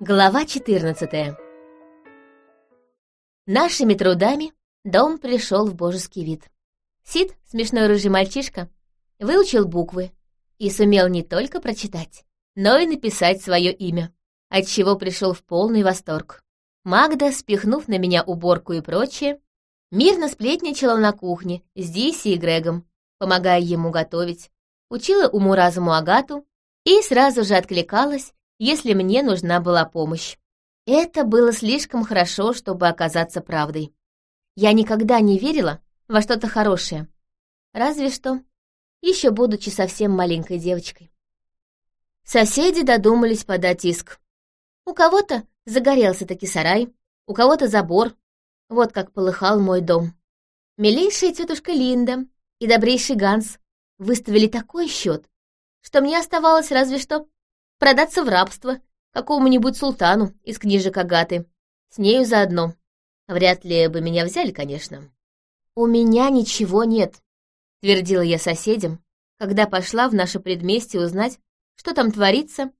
Глава 14 Нашими трудами дом пришел в божеский вид. Сид, смешной рыжий мальчишка, выучил буквы и сумел не только прочитать, но и написать свое имя, отчего пришел в полный восторг. Магда, спихнув на меня уборку и прочее, мирно сплетничала на кухне с Диси и Грегом, помогая ему готовить, учила уму-разуму Агату и сразу же откликалась если мне нужна была помощь. Это было слишком хорошо, чтобы оказаться правдой. Я никогда не верила во что-то хорошее. Разве что, еще будучи совсем маленькой девочкой. Соседи додумались подать иск. У кого-то загорелся таки сарай, у кого-то забор. Вот как полыхал мой дом. Милейшая тетушка Линда и добрейший Ганс выставили такой счет, что мне оставалось разве что продаться в рабство какому-нибудь султану из книжек Агаты. С нею заодно. Вряд ли бы меня взяли, конечно. «У меня ничего нет», — твердила я соседям, когда пошла в наше предместье узнать, что там творится,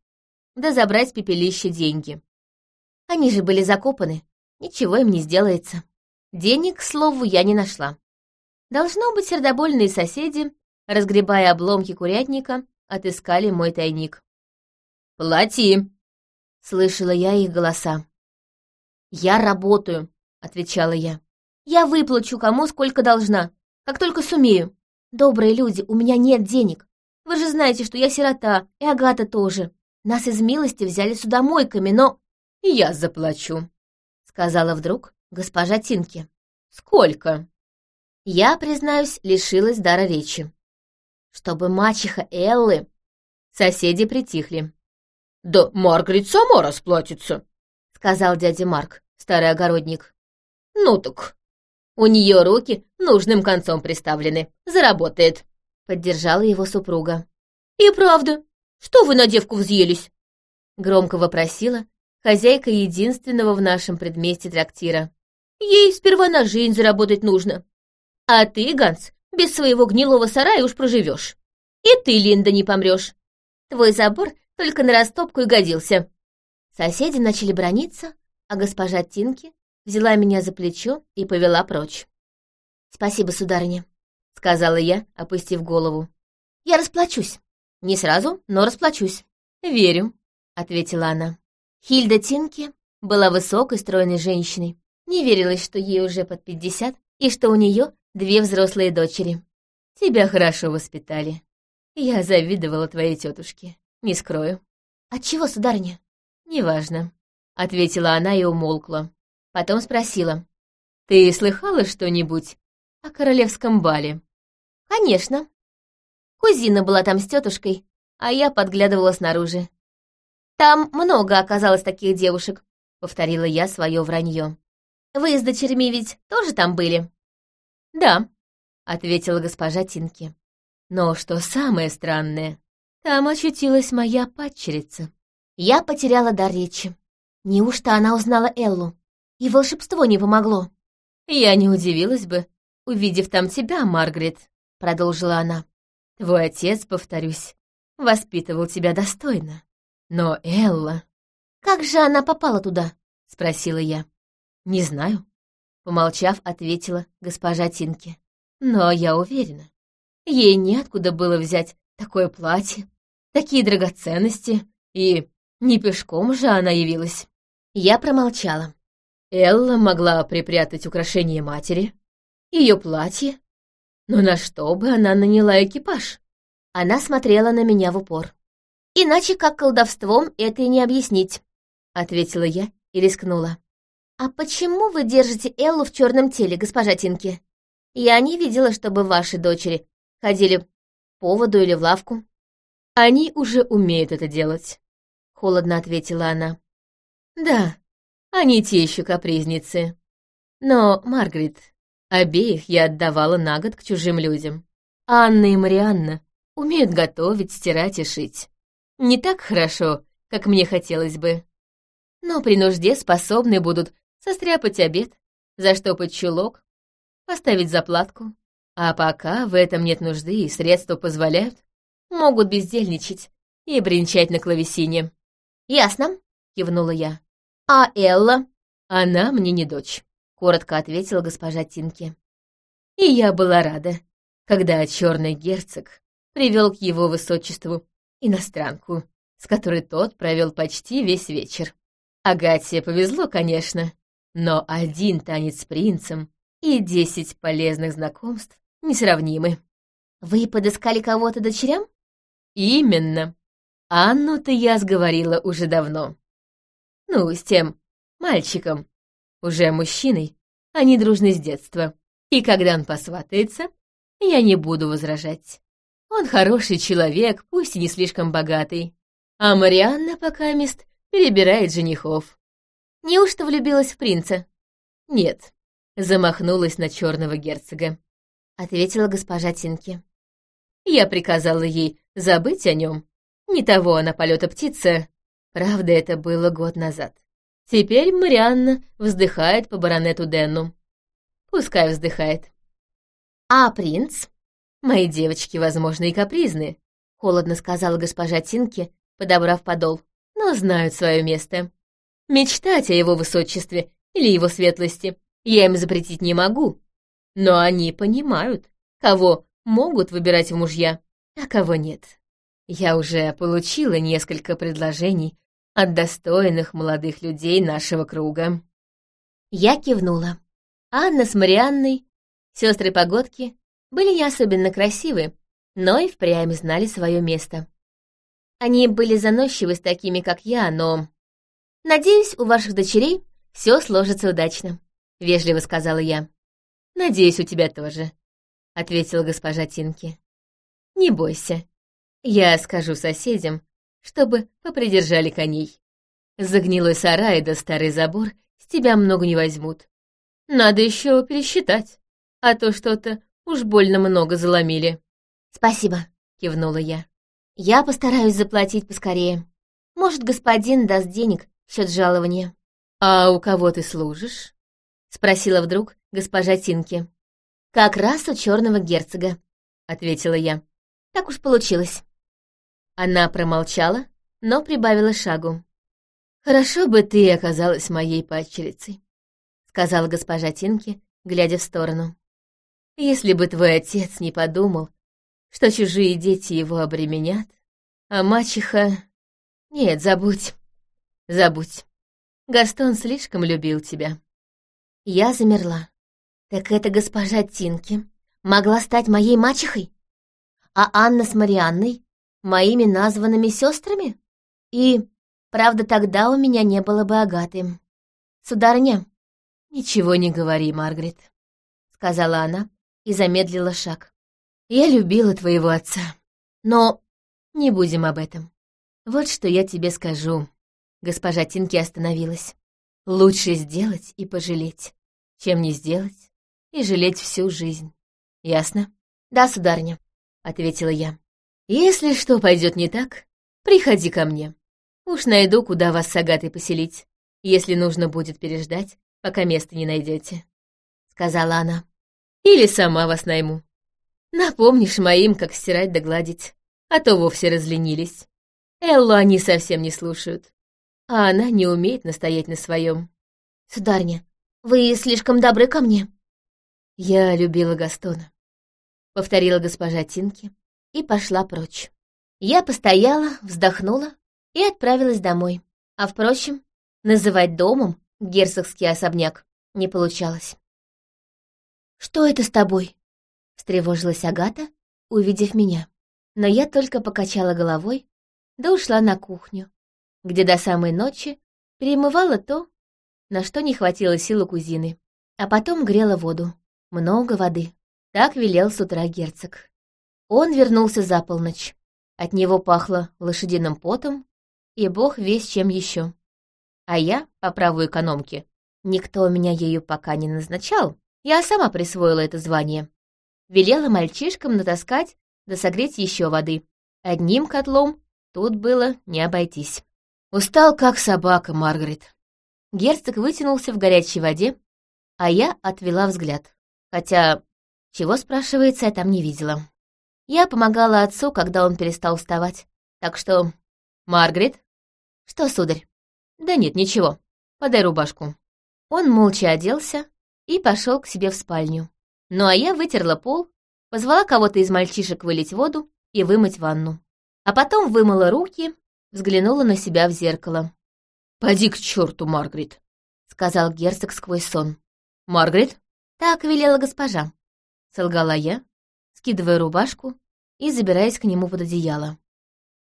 да забрать пепелище деньги. Они же были закопаны, ничего им не сделается. Денег, к слову, я не нашла. Должно быть, сердобольные соседи, разгребая обломки курятника, отыскали мой тайник. «Плати!» — слышала я их голоса. «Я работаю», — отвечала я. «Я выплачу кому сколько должна, как только сумею. Добрые люди, у меня нет денег. Вы же знаете, что я сирота, и Агата тоже. Нас из милости взяли судомойками, но...» «Я заплачу», — сказала вдруг госпожа Тинки. «Сколько?» Я, признаюсь, лишилась дара речи. Чтобы мачеха Эллы... Соседи притихли. «Да Маргарет сама расплатится», — сказал дядя Марк, старый огородник. «Ну так, у нее руки нужным концом приставлены. Заработает», — поддержала его супруга. «И правда, что вы на девку взъелись?» — громко вопросила хозяйка единственного в нашем предместе трактира. «Ей сперва на жизнь заработать нужно. А ты, Ганс, без своего гнилого сарая уж проживешь. И ты, Линда, не помрешь. Твой забор только на растопку и годился. Соседи начали брониться, а госпожа Тинки взяла меня за плечо и повела прочь. «Спасибо, сударыня», — сказала я, опустив голову. «Я расплачусь. Не сразу, но расплачусь». «Верю», — ответила она. Хильда Тинки была высокой, стройной женщиной. Не верилось, что ей уже под пятьдесят, и что у нее две взрослые дочери. «Тебя хорошо воспитали. Я завидовала твоей тетушке. Не скрою. Отчего, сударыня? Неважно, ответила она и умолкла. Потом спросила. Ты слыхала что-нибудь о королевском бале? Конечно. Кузина была там с тетушкой, а я подглядывала снаружи. Там много оказалось таких девушек, повторила я свое вранье. Вы с дочерьми ведь тоже там были? Да, ответила госпожа Тинки. Но что самое странное, там очутилась моя падчерица. Я потеряла дар речи. Неужто она узнала Эллу? И волшебство не помогло? Я не удивилась бы, увидев там тебя, Маргарет, продолжила она. Твой отец, повторюсь, воспитывал тебя достойно. Но Элла... Как же она попала туда? Спросила я. Не знаю. Помолчав, ответила госпожа Тинки. Но я уверена, ей неоткуда было взять такое платье, такие драгоценности, и не пешком же она явилась. Я промолчала. Элла могла припрятать украшение матери, ее платье, но на что бы она наняла экипаж? Она смотрела на меня в упор. «Иначе как колдовством это и не объяснить», — ответила я и рискнула. «А почему вы держите Эллу в черном теле, госпожа Тинки? Я не видела, чтобы ваши дочери ходили поводу или в лавку». «Они уже умеют это делать», — холодно ответила она. «Да, они те еще капризницы. Но, Маргарет, обеих я отдавала на год к чужим людям. Анна и Марианна умеют готовить, стирать и шить. Не так хорошо, как мне хотелось бы. Но при нужде способны будут состряпать обед, заштопать чулок, поставить заплатку. А пока в этом нет нужды и средства позволяют, могут бездельничать и бренчать на клавесине. «Ясно», — кивнула я. «А Элла?» «Она мне не дочь», — коротко ответила госпожа Тинки. И я была рада, когда черный герцог привел к его высочеству иностранку, с которой тот провел почти весь вечер. Агате повезло, конечно, но один танец с принцем и десять полезных знакомств несравнимы. «Вы подыскали кого-то дочерям?» «Именно. Анну-то я сговорила уже давно. Ну, с тем мальчиком, уже мужчиной, они дружны с детства. И когда он посватается, я не буду возражать. Он хороший человек, пусть и не слишком богатый. А Марианна пока мест перебирает женихов. Неужто влюбилась в принца? Нет, замахнулась на черного герцога. Ответила госпожа Тинки. Я приказала ей забыть о нем. Не того она полета птица. Правда, это было год назад. Теперь Марианна вздыхает по баронету Денну. Пускай вздыхает. А принц? Мои девочки, возможно, и капризны, холодно сказала госпожа Тинки, подобрав подол, но знают свое место. Мечтать о его высочестве или его светлости я им запретить не могу, но они понимают, кого могут выбирать в мужья, а кого нет. Я уже получила несколько предложений от достойных молодых людей нашего круга. Я кивнула. Анна с Марианной, сестры Погодки, были не особенно красивы, но и впрямь знали свое место. Они были заносчивы с такими, как я, но... «Надеюсь, у ваших дочерей все сложится удачно», — вежливо сказала я. «Надеюсь, у тебя тоже», — ответила госпожа Тинки. «Не бойся. Я скажу соседям, чтобы попридержали коней. За гнилой сарай да старый забор с тебя много не возьмут. Надо еще пересчитать, а то что-то уж больно много заломили». «Спасибо», — кивнула я. «Я постараюсь заплатить поскорее. Может, господин даст денег в счет жалования». «А у кого ты служишь?» — спросила вдруг госпожа Тинки. «Как раз у черного герцога», — ответила я. «Так уж получилось». Она промолчала, но прибавила шагу. «Хорошо бы ты оказалась моей падчерицей», — сказала госпожа Тинки, глядя в сторону. «Если бы твой отец не подумал, что чужие дети его обременят, а мачеха... Нет, забудь, забудь. Гастон слишком любил тебя». Я замерла. Так эта госпожа Тинки могла стать моей мачехой? А Анна с Марианной — моими названными сестрами? И, правда, тогда у меня не было бы Агаты. Сударыня, «Ничего не говори, Маргарет», — сказала она и замедлила шаг. «Я любила твоего отца, но не будем об этом. Вот что я тебе скажу». Госпожа Тинки остановилась. «Лучше сделать и пожалеть, чем не сделать и жалеть всю жизнь. Ясно? Да, сударыня, ответила я. Если что пойдет не так, приходи ко мне. Уж найду, куда вас с Агатой поселить, если нужно будет переждать, пока места не найдете, сказала она. Или сама вас найму. Напомнишь моим, как стирать да гладить, а то вовсе разленились. Эллу они совсем не слушают, а она не умеет настоять на своем. Сударня, вы слишком добры ко мне». «Я любила Гастона», — повторила госпожа Тинки и пошла прочь. Я постояла, вздохнула и отправилась домой. А, впрочем, называть домом герцогский особняк не получалось. «Что это с тобой?» — встревожилась Агата, увидев меня. Но я только покачала головой, да ушла на кухню, где до самой ночи перемывала то, на что не хватило сил у кузины. А потом грела воду. Много воды. Так велел с утра герцог. Он вернулся за полночь. От него пахло лошадиным потом, и бог весь чем еще. А я, по праву экономки, никто меня ею пока не назначал, я сама присвоила это звание. Велела мальчишкам натаскать да согреть еще воды. Одним котлом тут было не обойтись. Устал, как собака, Маргарет. Герцог вытянулся в горячей воде, а я отвела взгляд. Хотя, чего, спрашивается, я там не видела. Я помогала отцу, когда он перестал вставать. Так что... Маргарет? Что, сударь? Да нет, ничего. Подай рубашку. Он молча оделся и пошел к себе в спальню. Ну а я вытерла пол, позвала кого-то из мальчишек вылить воду и вымыть ванну. А потом вымыла руки, взглянула на себя в зеркало. «Поди к черту, Маргарет», — сказал герцог сквозь сон. «Маргарет?» «Так велела госпожа», — солгала я, скидывая рубашку и забираясь к нему под одеяло.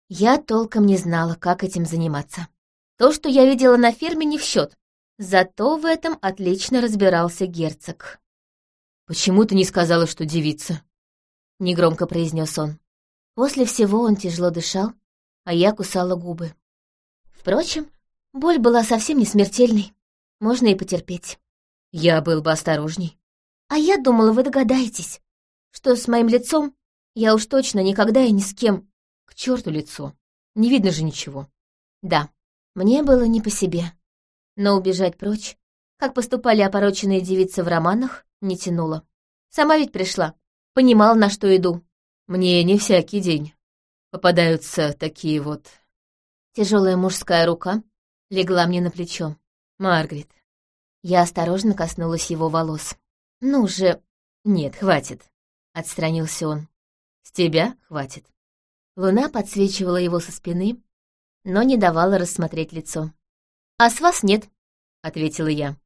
Я толком не знала, как этим заниматься. То, что я видела на ферме, не в счет. Зато в этом отлично разбирался герцог. «Почему ты не сказала, что девица?» — негромко произнес он. После всего он тяжело дышал, а я кусала губы. Впрочем, боль была совсем не смертельной. Можно и потерпеть. Я был бы осторожней. А я думала, вы догадаетесь, что с моим лицом я уж точно никогда и ни с кем. К черту лицо. Не видно же ничего. Да, мне было не по себе. Но убежать прочь, как поступали опороченные девицы в романах, не тянуло. Сама ведь пришла, понимала, на что иду. Мне не всякий день попадаются такие вот... Тяжелая мужская рука легла мне на плечо. Маргарет. Я осторожно коснулась его волос. «Ну же...» «Нет, хватит», — отстранился он. «С тебя хватит». Луна подсвечивала его со спины, но не давала рассмотреть лицо. «А с вас нет», — ответила я.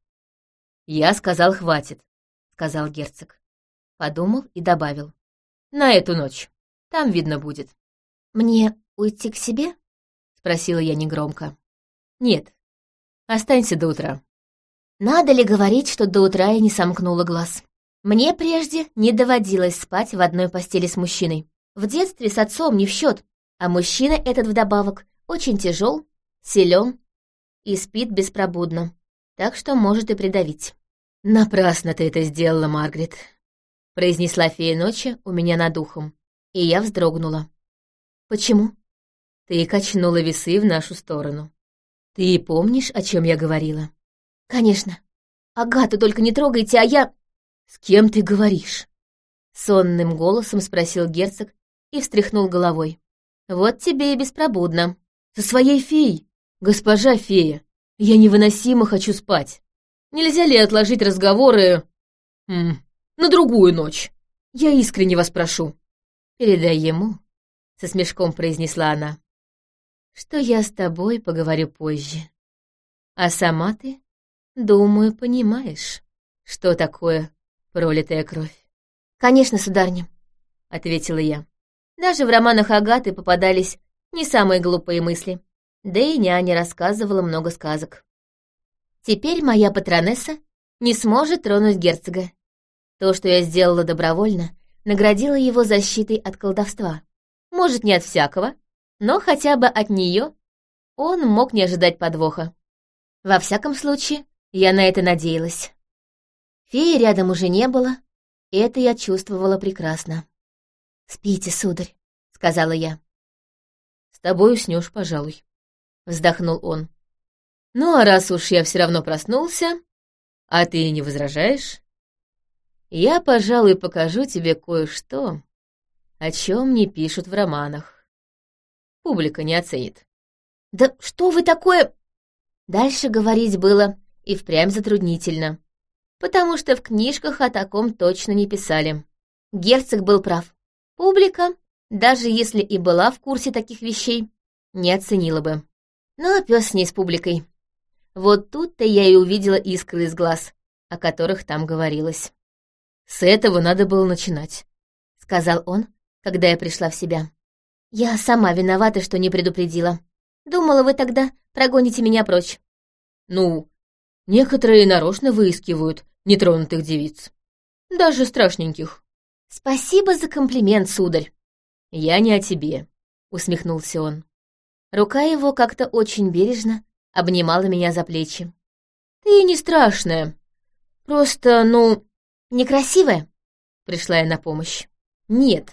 «Я сказал, хватит», — сказал герцог. Подумал и добавил. «На эту ночь. Там видно будет». «Мне уйти к себе?» — спросила я негромко. «Нет, останься до утра». Надо ли говорить, что до утра я не сомкнула глаз? Мне прежде не доводилось спать в одной постели с мужчиной. В детстве с отцом не в счет, а мужчина этот вдобавок очень тяжел, силен и спит беспробудно, так что может и придавить. «Напрасно ты это сделала, Маргарет», — произнесла фея ночи у меня над ухом, и я вздрогнула. «Почему?» «Ты качнула весы в нашу сторону. Ты помнишь, о чем я говорила?» «Конечно. Агату только не трогайте, а я...» «С кем ты говоришь?» Сонным голосом спросил герцог и встряхнул головой. «Вот тебе и беспробудно». «Со своей феей? Госпожа фея, я невыносимо хочу спать. Нельзя ли отложить разговоры... М на другую ночь? Я искренне вас прошу». «Передай ему», — со смешком произнесла она, «что я с тобой поговорю позже. А сама ты, думаю, понимаешь, что такое пролитая кровь». «Конечно, сударня», — ответила я. Даже в романах Агаты попадались не самые глупые мысли. Да и няня рассказывала много сказок. Теперь моя патронесса не сможет тронуть герцога. То, что я сделала добровольно, наградила его защитой от колдовства. Может, не от всякого, но хотя бы от нее он мог не ожидать подвоха. Во всяком случае, я на это надеялась. Феи рядом уже не было, и это я чувствовала прекрасно. «Спите, сударь», — сказала я. «С тобой уснешь, пожалуй», — вздохнул он. «Ну, а раз уж я все равно проснулся, а ты не возражаешь, я, пожалуй, покажу тебе кое-что, о чем не пишут в романах. Публика не оценит». «Да что вы такое...» Дальше говорить было и впрямь затруднительно, потому что в книжках о таком точно не писали. Герцог был прав. Публика, даже если и была в курсе таких вещей, не оценила бы. Ну, а пес с ней с публикой. Вот тут-то я и увидела искры из глаз, о которых там говорилось. «С этого надо было начинать», — сказал он, когда я пришла в себя. «Я сама виновата, что не предупредила. Думала, вы тогда прогоните меня прочь». «Ну, некоторые нарочно выискивают нетронутых девиц. Даже страшненьких. «Спасибо за комплимент, сударь!» «Я не о тебе», — усмехнулся он. Рука его как-то очень бережно обнимала меня за плечи. «Ты не страшная. Просто, ну, некрасивая?» Пришла я на помощь. «Нет,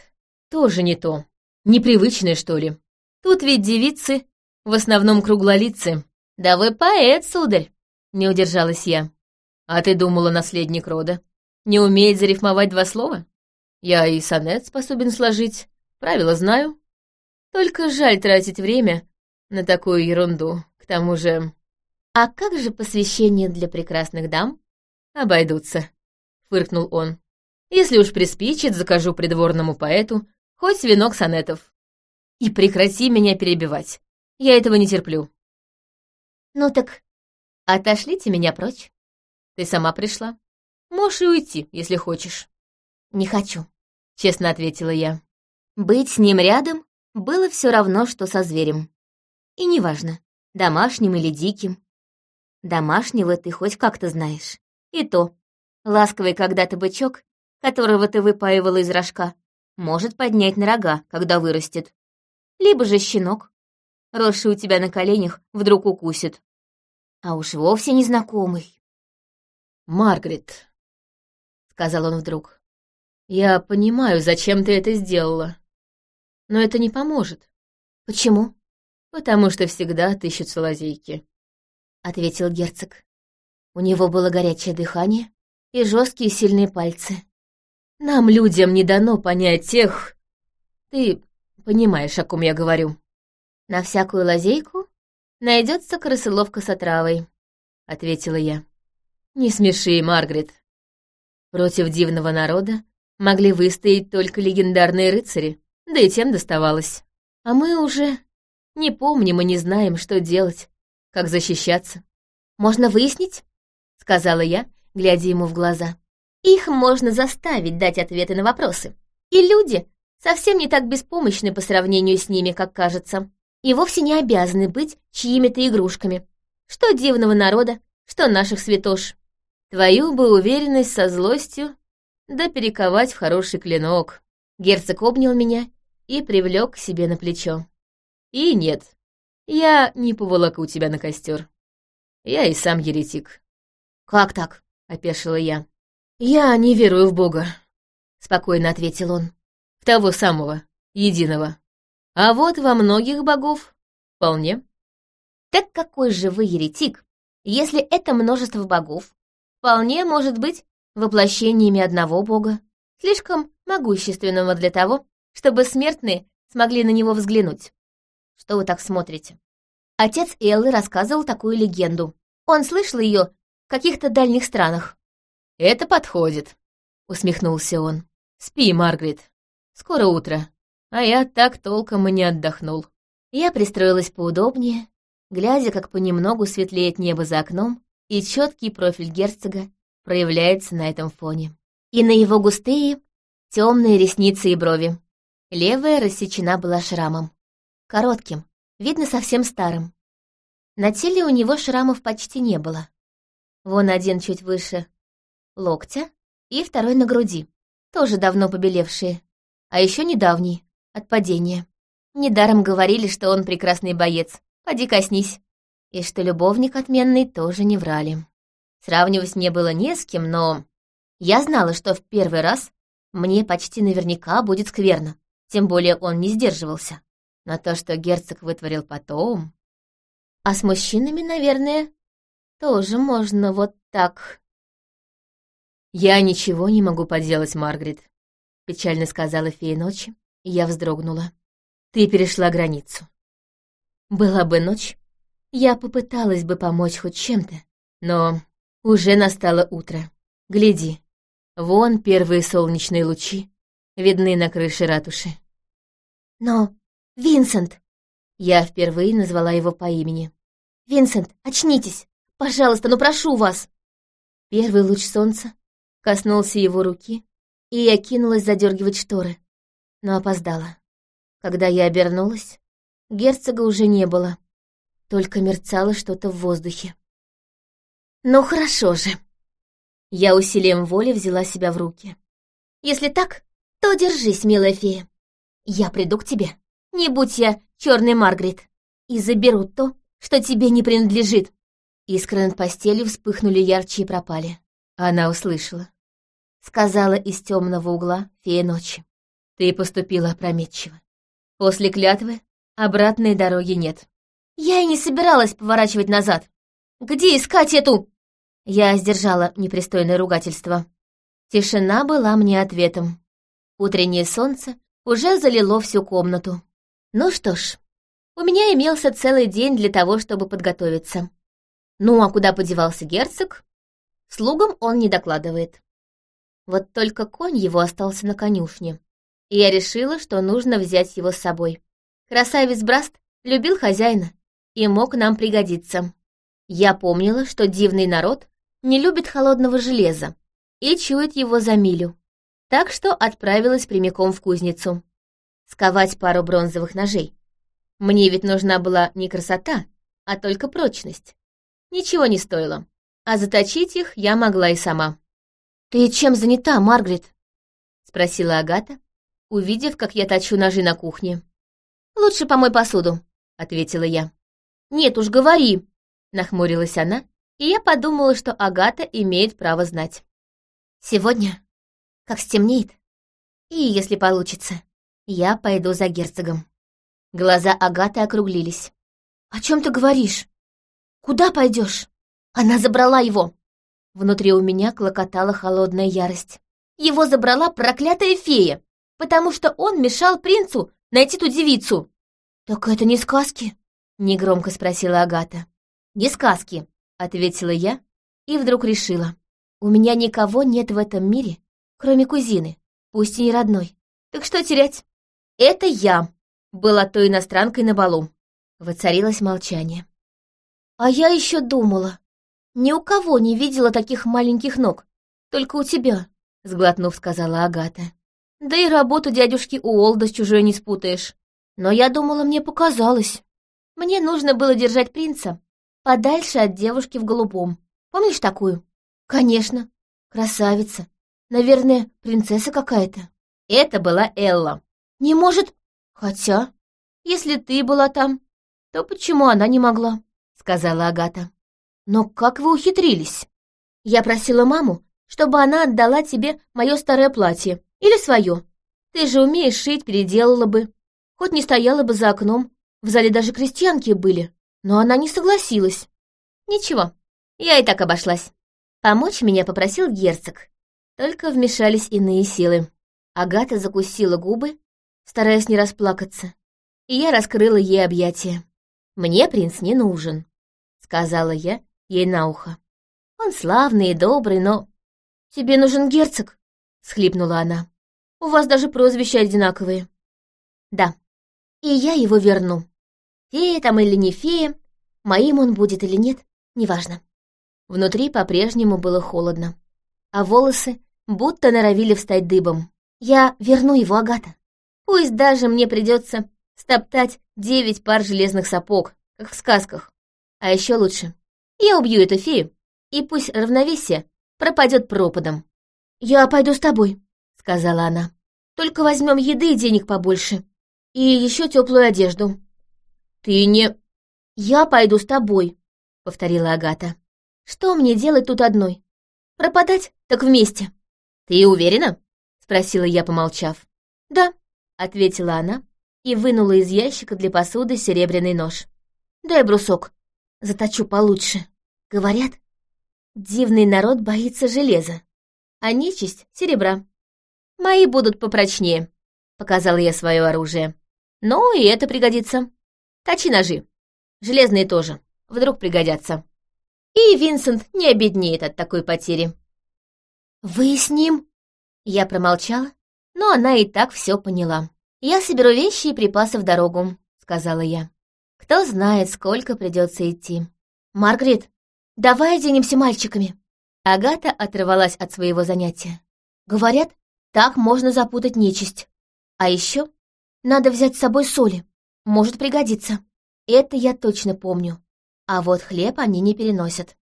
тоже не то. Непривычная, что ли. Тут ведь девицы, в основном круглолицы. Да вы поэт, сударь!» Не удержалась я. «А ты думала, наследник рода? Не умеет зарифмовать два слова?» Я и сонет способен сложить, правила знаю. Только жаль тратить время на такую ерунду. К тому же... А как же посвящение для прекрасных дам? Обойдутся, фыркнул он. Если уж приспичит, закажу придворному поэту хоть венок сонетов. И прекрати меня перебивать. Я этого не терплю. Ну так отошлите меня прочь. Ты сама пришла. Можешь и уйти, если хочешь. Не хочу, честно ответила я. Быть с ним рядом было все равно, что со зверем. И неважно, домашним или диким. Домашнего ты хоть как-то знаешь. И то, ласковый когда-то бычок, которого ты выпаивала из рожка, может поднять на рога, когда вырастет. Либо же щенок, росший у тебя на коленях, вдруг укусит. А уж вовсе незнакомый. «Маргарет», — сказал он вдруг, — «я понимаю, зачем ты это сделала. Но это не поможет». «Почему?» «Потому что всегда отыщутся лазейки», — ответил герцог. У него было горячее дыхание и жесткие сильные пальцы. «Нам, людям, не дано понять тех... Ты понимаешь, о ком я говорю». «На всякую лазейку найдется крысоловка с отравой», — ответила я. Не смеши, Маргарет. Против дивного народа могли выстоять только легендарные рыцари, да и тем доставалось. А мы уже не помним и не знаем, что делать, как защищаться. «Можно выяснить?» — сказала я, глядя ему в глаза. «Их можно заставить дать ответы на вопросы. И люди совсем не так беспомощны по сравнению с ними, как кажется, и вовсе не обязаны быть чьими-то игрушками. Что дивного народа, что наших святош. Твою бы уверенность со злостью, да перековать в хороший клинок. Герцог обнял меня и привлек к себе на плечо. И нет, я не поволоку тебя на костер. Я и сам еретик. Как так? опешила я. Я не верую в Бога, спокойно ответил он. В того самого, единого. А вот во многих богов вполне. Так какой же вы еретик, если это множество богов, вполне может быть воплощениями одного бога, слишком могущественного для того, чтобы смертные смогли на него взглянуть. Что вы так смотрите? Отец Эллы рассказывал такую легенду. Он слышал ее в каких-то дальних странах. «Это подходит», — усмехнулся он. «Спи, Маргарет. Скоро утро, а я так толком и не отдохнул». Я пристроилась поудобнее, глядя, как понемногу светлеет небо за окном, и четкий профиль герцога проявляется на этом фоне. И на его густые, темные ресницы и брови. Левая рассечена была шрамом. Коротким, видно совсем старым. На теле у него шрамов почти не было. Вон один чуть выше локтя и второй на груди, тоже давно побелевшие, а еще недавний, от падения. Недаром говорили, что он прекрасный боец. Поди коснись и что любовник отменный тоже не врали. Сравнивать мне было не с кем, но я знала, что в первый раз мне почти наверняка будет скверно, тем более он не сдерживался. Но то, что герцог вытворил потом... А с мужчинами, наверное, тоже можно вот так. «Я ничего не могу поделать, Маргарет», — печально сказала фея ночи, я вздрогнула. «Ты перешла границу. Была бы ночь, я попыталась бы помочь хоть чем-то, но уже настало утро. Гляди, вон первые солнечные лучи видны на крыше ратуши. Но, Винсент! Я впервые назвала его по имени. Винсент, очнитесь! Пожалуйста, ну прошу вас! Первый луч солнца коснулся его руки, и я кинулась задергивать шторы, но опоздала. Когда я обернулась, герцога уже не было. Только мерцало что-то в воздухе. «Ну хорошо же!» Я усилием воли взяла себя в руки. «Если так, то держись, милая фея. Я приду к тебе, не будь я черный Маргарет, и заберу то, что тебе не принадлежит». Искры над постелью вспыхнули ярче и пропали. Она услышала. Сказала из темного угла фея ночи. «Ты поступила опрометчиво. После клятвы обратной дороги нет. Я и не собиралась поворачивать назад. Где искать эту...» Я сдержала непристойное ругательство. Тишина была мне ответом. Утреннее солнце уже залило всю комнату. Ну что ж, у меня имелся целый день для того, чтобы подготовиться. Ну, а куда подевался герцог? Слугам он не докладывает. Вот только конь его остался на конюшне, и я решила, что нужно взять его с собой. Красавец Браст любил хозяина и мог нам пригодиться. Я помнила, что дивный народ не любит холодного железа и чует его за милю, так что отправилась прямиком в кузницу. Сковать пару бронзовых ножей. Мне ведь нужна была не красота, а только прочность. Ничего не стоило, а заточить их я могла и сама. «Ты чем занята, Маргарет?» — спросила Агата, увидев, как я точу ножи на кухне. «Лучше помой посуду», — ответила я. «Нет уж, говори», — нахмурилась она, и я подумала, что Агата имеет право знать. «Сегодня, как стемнеет, и, если получится, я пойду за герцогом». Глаза Агаты округлились. «О чем ты говоришь? Куда пойдешь? Она забрала его!» Внутри у меня клокотала холодная ярость. Его забрала проклятая фея, потому что он мешал принцу найти ту девицу. «Так это не сказки?» — негромко спросила Агата. «Не сказки», — ответила я и вдруг решила. «У меня никого нет в этом мире, кроме кузины, пусть и не родной. Так что терять? Это я была той иностранкой на балу». Воцарилось молчание. «А я еще думала, ни у кого не видела таких маленьких ног, только у тебя», — сглотнув, сказала Агата. «Да и работу дядюшки Уолда с чужой не спутаешь. Но я думала, мне показалось. Мне нужно было держать принца подальше от девушки в голубом. Помнишь такую? Конечно. Красавица. Наверное, принцесса какая-то. Это была Элла. Не может... Хотя, если ты была там, то почему она не могла? Сказала Агата. Но как вы ухитрились? Я просила маму, чтобы она отдала тебе мое старое платье. Или свое. Ты же умеешь шить, переделала бы. Хоть не стояла бы за окном, в зале даже крестьянки были, но она не согласилась. Ничего, я и так обошлась. Помочь меня попросил герцог, только вмешались иные силы. Агата закусила губы, стараясь не расплакаться, и я раскрыла ей объятия. «Мне принц не нужен», — сказала я ей на ухо. «Он славный и добрый, но...» «Тебе нужен герцог», — схлипнула она. «У вас даже прозвища одинаковые». «Да, и я его верну. Фея там или не фея, моим он будет или нет, неважно. Внутри по-прежнему было холодно, а волосы будто норовили встать дыбом. Я верну его, Агата. Пусть даже мне придется стоптать девять пар железных сапог, как в сказках. А еще лучше, я убью эту фею, и пусть равновесие пропадет пропадом. «Я пойду с тобой», — сказала она. «Только возьмем еды и денег побольше. И еще теплую одежду. Ты не... Я пойду с тобой, повторила Агата. Что мне делать тут одной? Пропадать так вместе. Ты уверена? Спросила я, помолчав. Да, ответила она и вынула из ящика для посуды серебряный нож. Дай брусок, заточу получше. Говорят, дивный народ боится железа, а нечисть — серебра. Мои будут попрочнее, показала я свое оружие. Ну, и это пригодится. Точи ножи. Железные тоже. Вдруг пригодятся. И Винсент не обеднеет от такой потери. «Вы с ним?» Я промолчала, но она и так все поняла. «Я соберу вещи и припасы в дорогу», — сказала я. «Кто знает, сколько придется идти». «Маргарет, давай оденемся мальчиками». Агата оторвалась от своего занятия. «Говорят, так можно запутать нечисть. А еще надо взять с собой соли. Может пригодиться. Это я точно помню. А вот хлеб они не переносят.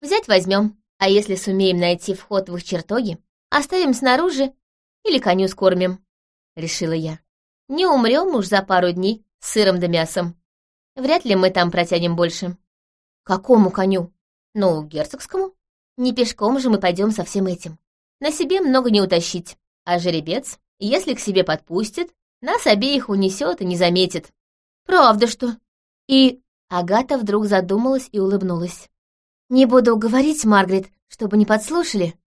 Взять возьмем, а если сумеем найти вход в их чертоги, оставим снаружи или коню скормим, — решила я. Не умрем уж за пару дней с сыром да мясом. Вряд ли мы там протянем больше. Какому коню? Ну, герцогскому. Не пешком же мы пойдем со всем этим. На себе много не утащить. А жеребец, если к себе подпустит, нас обеих унесет и не заметит. Правда что? И Агата вдруг задумалась и улыбнулась. Не буду говорить, Маргарет, чтобы не подслушали.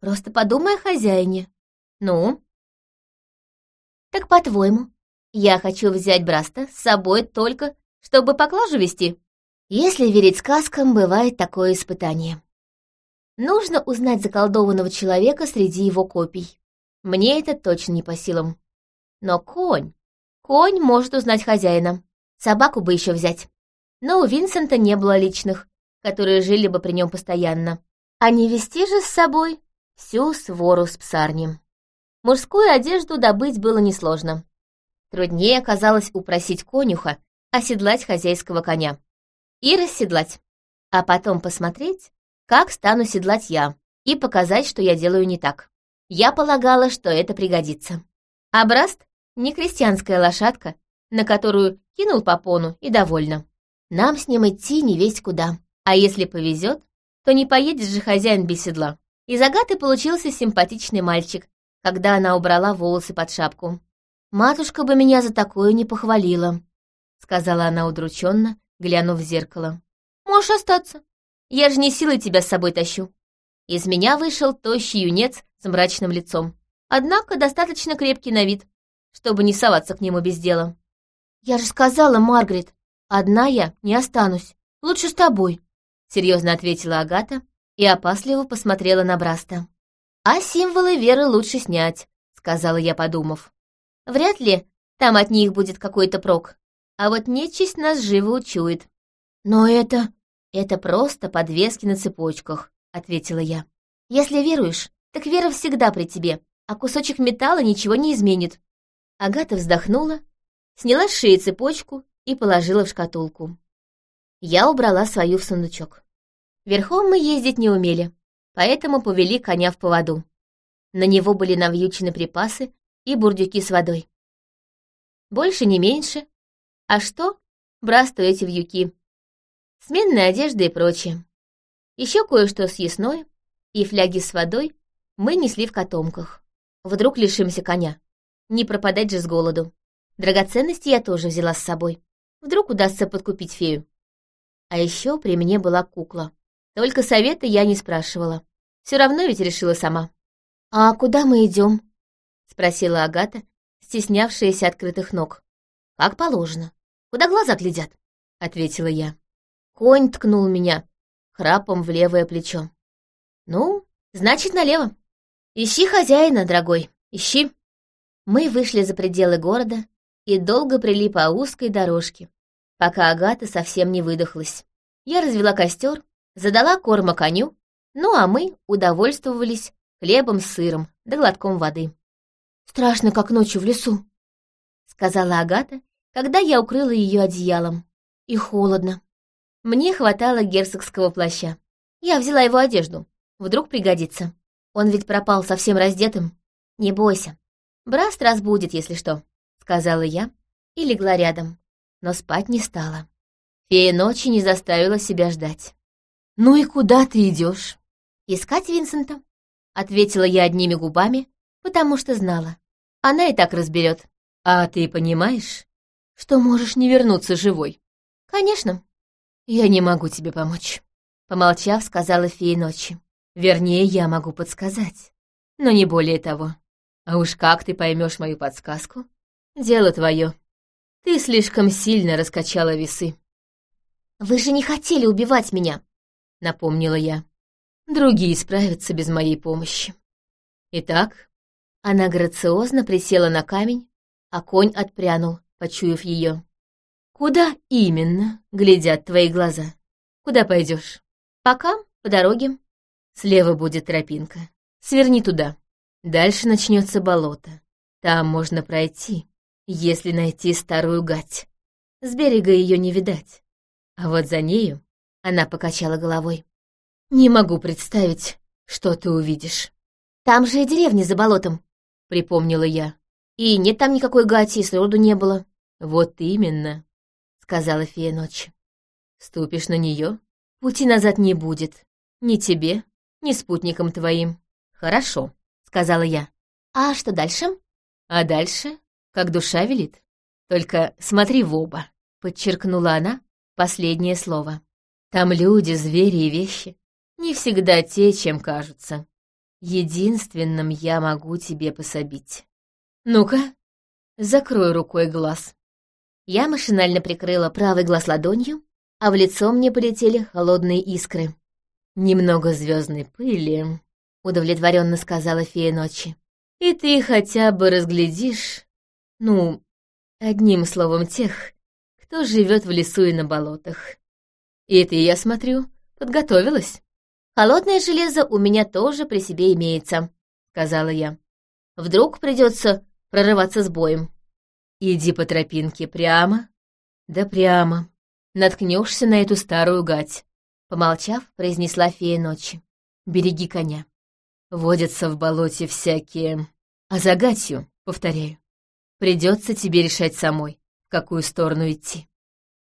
Просто подумай о хозяине. Ну? Так по-твоему, я хочу взять Браста с собой только, чтобы поклажу вести? Если верить сказкам, бывает такое испытание. Нужно узнать заколдованного человека среди его копий. Мне это точно не по силам. Но конь... Конь может узнать хозяина. Собаку бы еще взять. Но у Винсента не было личных, которые жили бы при нем постоянно. А не вести же с собой всю свору с псарнем. Мужскую одежду добыть было несложно. Труднее оказалось упросить конюха оседлать хозяйского коня и расседлать, а потом посмотреть, как стану седлать я, и показать, что я делаю не так. Я полагала, что это пригодится. А Браст — не крестьянская лошадка, на которую кинул попону и довольно. Нам с ним идти не весь куда, а если повезет, то не поедет же хозяин без седла. Из Агаты получился симпатичный мальчик, когда она убрала волосы под шапку. «Матушка бы меня за такое не похвалила», — сказала она удрученно, глянув в зеркало. «Можешь остаться. Я же не силой тебя с собой тащу». Из меня вышел тощий юнец с мрачным лицом. Однако достаточно крепкий на вид, чтобы не соваться к нему без дела. «Я же сказала, Маргарет, одна я не останусь. Лучше с тобой», — серьезно ответила Агата и опасливо посмотрела на Браста. «А символы веры лучше снять», — сказала я, подумав. «Вряд ли там от них будет какой-то прок а вот нечисть нас живо учует. Но это... это просто подвески на цепочках, ответила я. Если веруешь, так вера всегда при тебе, а кусочек металла ничего не изменит. Агата вздохнула, сняла с шеи цепочку и положила в шкатулку. Я убрала свою в сундучок. Верхом мы ездить не умели, поэтому повели коня в поводу. На него были навьючены припасы и бурдюки с водой. Больше не меньше, а что? Брасту эти вьюки. Сменная одежда и прочее. Еще кое-что съестное и фляги с водой мы несли в котомках. Вдруг лишимся коня. Не пропадать же с голоду. Драгоценности я тоже взяла с собой. Вдруг удастся подкупить фею. А еще при мне была кукла. Только совета я не спрашивала. Все равно ведь решила сама. «А куда мы идем? спросила Агата, стеснявшаяся открытых ног. «Как положено. Куда глаза глядят?» — ответила я. Конь ткнул меня храпом в левое плечо. «Ну, значит, налево. Ищи хозяина, дорогой, ищи». Мы вышли за пределы города и долго прили по узкой дорожке, пока Агата совсем не выдохлась. Я развела костер, задала корма коню, ну а мы удовольствовались хлебом с сыром да глотком воды. «Страшно, как ночью в лесу», — сказала Агата когда я укрыла ее одеялом. И холодно. Мне хватало герцогского плаща. Я взяла его одежду. Вдруг пригодится. Он ведь пропал совсем раздетым. Не бойся. Браст разбудит, если что, — сказала я и легла рядом. Но спать не стала. Фея ночи не заставила себя ждать. «Ну и куда ты идешь? «Искать Винсента», — ответила я одними губами, потому что знала. Она и так разберет. «А ты понимаешь, что можешь не вернуться живой. Конечно. Я не могу тебе помочь. Помолчав, сказала фея ночи. Вернее, я могу подсказать, но не более того. А уж как ты поймешь мою подсказку? Дело твое. Ты слишком сильно раскачала весы. Вы же не хотели убивать меня, напомнила я. Другие справятся без моей помощи. Итак, она грациозно присела на камень, а конь отпрянул, почуяв ее. «Куда именно глядят твои глаза? Куда пойдешь? Пока по дороге. Слева будет тропинка. Сверни туда. Дальше начнется болото. Там можно пройти, если найти старую гать. С берега ее не видать. А вот за нею она покачала головой. Не могу представить, что ты увидишь. Там же и деревня за болотом, припомнила я. И нет там никакой гати, и сроду не было. «Вот именно», — сказала фея ночи. «Ступишь на нее, пути назад не будет. Ни тебе, ни спутникам твоим». «Хорошо», — сказала я. «А что дальше?» «А дальше, как душа велит. Только смотри в оба», — подчеркнула она последнее слово. «Там люди, звери и вещи не всегда те, чем кажутся. Единственным я могу тебе пособить. Ну-ка, закрой рукой глаз». Я машинально прикрыла правый глаз ладонью а в лицо мне полетели холодные искры. «Немного звездной пыли», — удовлетворенно сказала фея ночи. «И ты хотя бы разглядишь, ну, одним словом, тех, кто живет в лесу и на болотах. И ты, я смотрю, подготовилась». «Холодное железо у меня тоже при себе имеется», — сказала я. «Вдруг придется прорываться с боем». «Иди по тропинке прямо, да прямо. Наткнешься на эту старую гать», — помолчав, произнесла фея ночи. «Береги коня. Водятся в болоте всякие... А за гатью, повторяю, придется тебе решать самой, в какую сторону идти».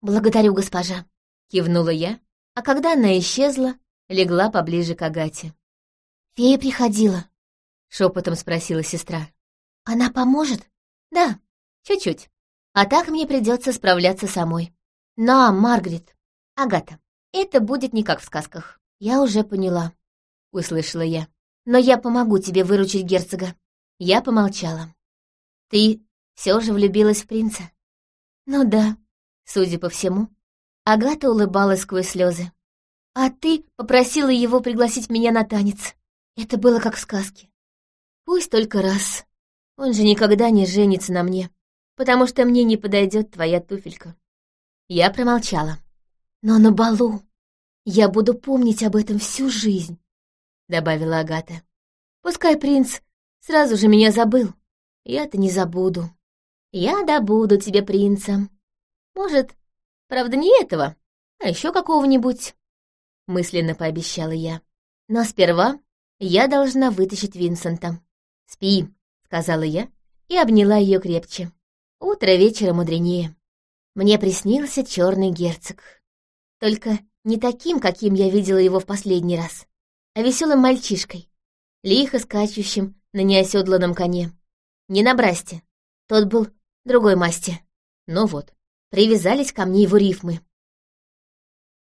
«Благодарю, госпожа», — кивнула я, а когда она исчезла, легла поближе к Агате. «Фея приходила?» — шепотом спросила сестра. «Она поможет?» «Да, чуть-чуть. А так мне придется справляться самой. На, Маргарет, Агата, это будет не как в сказках. Я уже поняла», — услышала я. «Но я помогу тебе выручить герцога». Я помолчала. «Ты все же влюбилась в принца?» «Ну да, судя по всему». Агата улыбалась сквозь слезы. А ты попросила его пригласить меня на танец. Это было как в сказке. Пусть только раз. Он же никогда не женится на мне, потому что мне не подойдет твоя туфелька. Я промолчала. Но на балу я буду помнить об этом всю жизнь, добавила Агата. Пускай принц сразу же меня забыл. Я-то не забуду. Я добуду тебе принца. Может, правда, не этого, а еще какого-нибудь мысленно пообещала я. Но сперва я должна вытащить Винсента. «Спи», — сказала я и обняла ее крепче. Утро вечера мудренее. Мне приснился черный герцог. Только не таким, каким я видела его в последний раз, а веселым мальчишкой, лихо скачущим на неоседланном коне. Не на брасте, тот был другой масти. Но вот, привязались ко мне его рифмы.